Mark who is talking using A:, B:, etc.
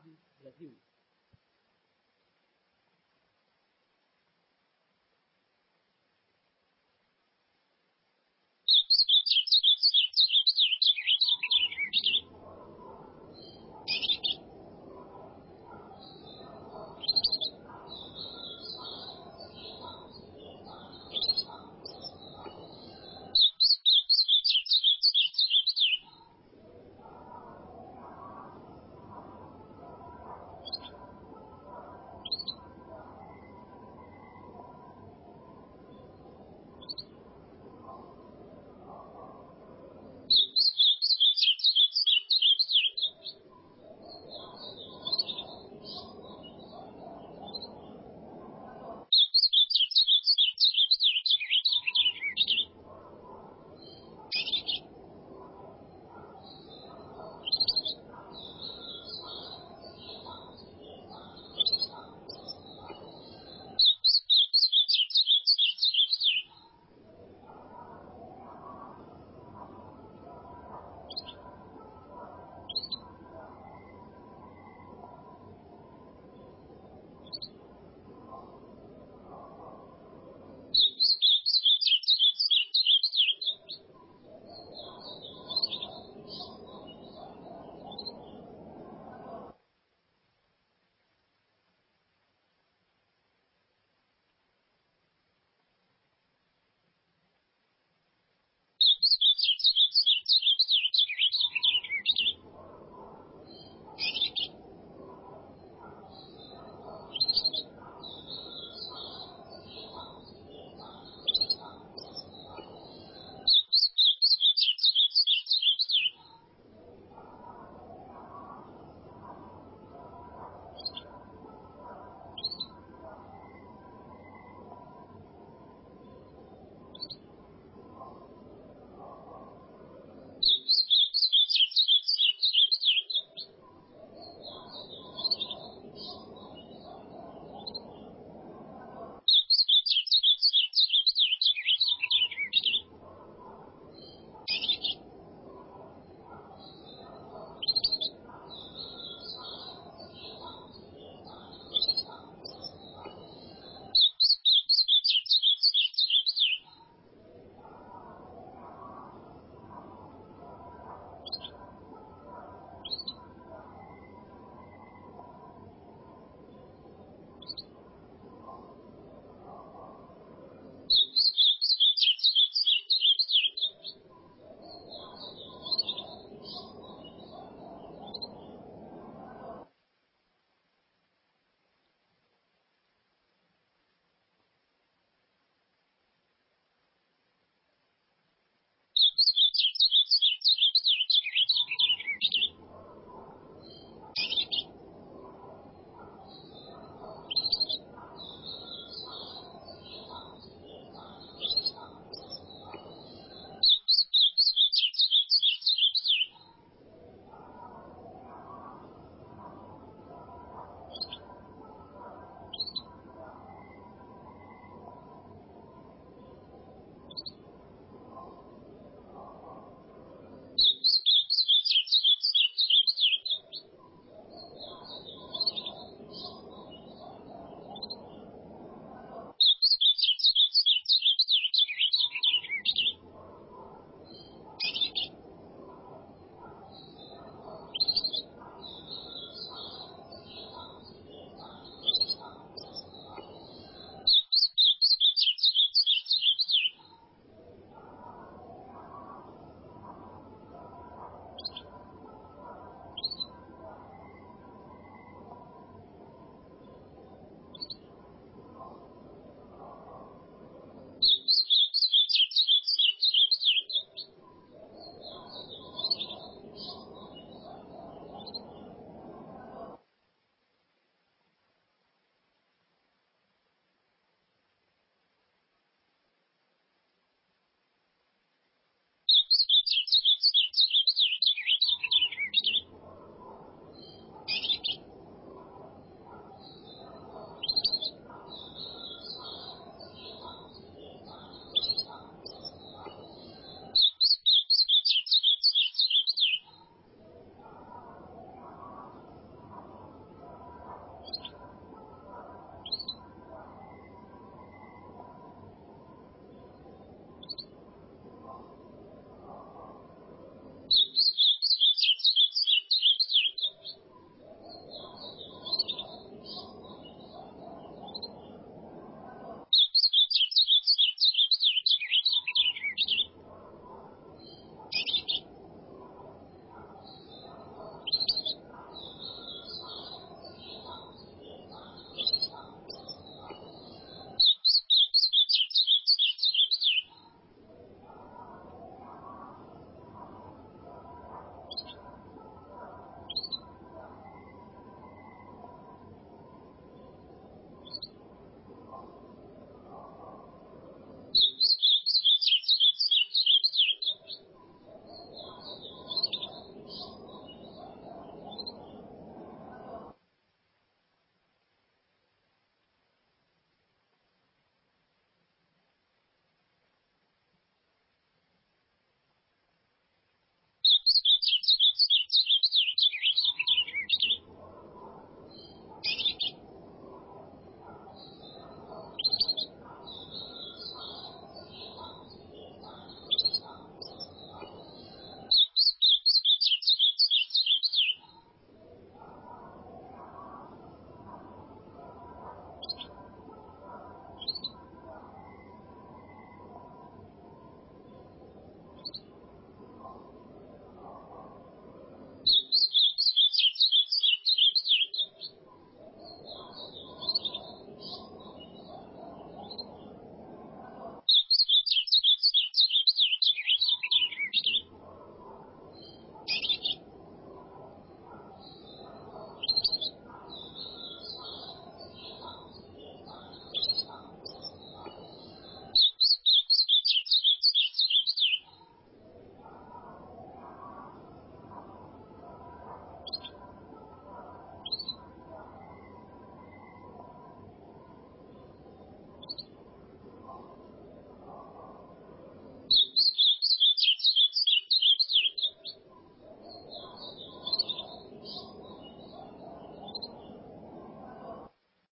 A: Abu